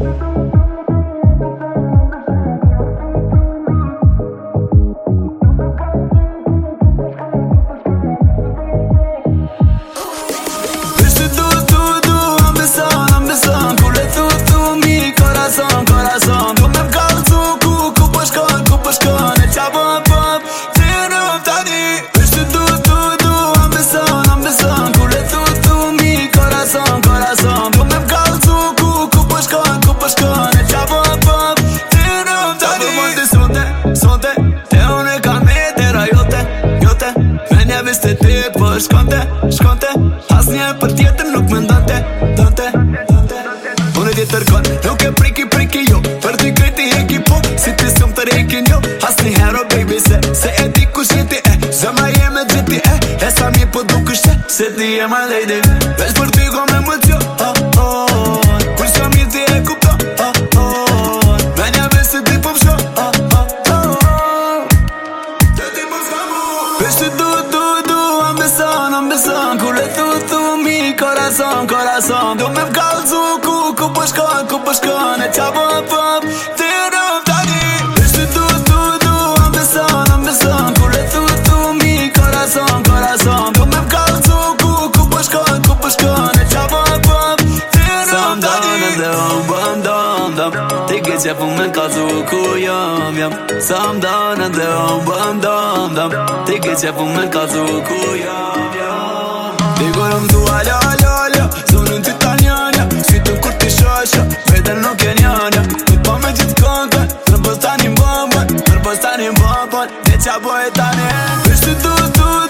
Thank you. nis të Po shkonte, shkonte As një për tjetër nuk me ndante Dante, dante Unë e djetër kon Nuk e priki, priki jo Për ty kreti heki po Si ti s'kom të rekin jo As hero baby se Se e di ku shjeti e Zëma je me gjeti e E sa mi po duke shte Se ti e ma lejde Vesh për ty kom e më tjo Oh, oh, oh Bis du Kurasom, kurasom Do me m'kallë të uku Kupëshkan, po kupëshkan po E qa bëm, bëm Të nëmë, dadi Shqytu, studu Am nësën, am nësën Kuret mi Kurasom, kurasom Do me m'kallë të uku Kupëshkan, po kupëshkan E qa bëm, bëm dam, dam Ti gje qepëm me në kallë të uku Jam, jam Sëmë danën dë ëmë Bëm, dam, dam postane în bubble Deci apoi tane Nu păi știu tu, tu,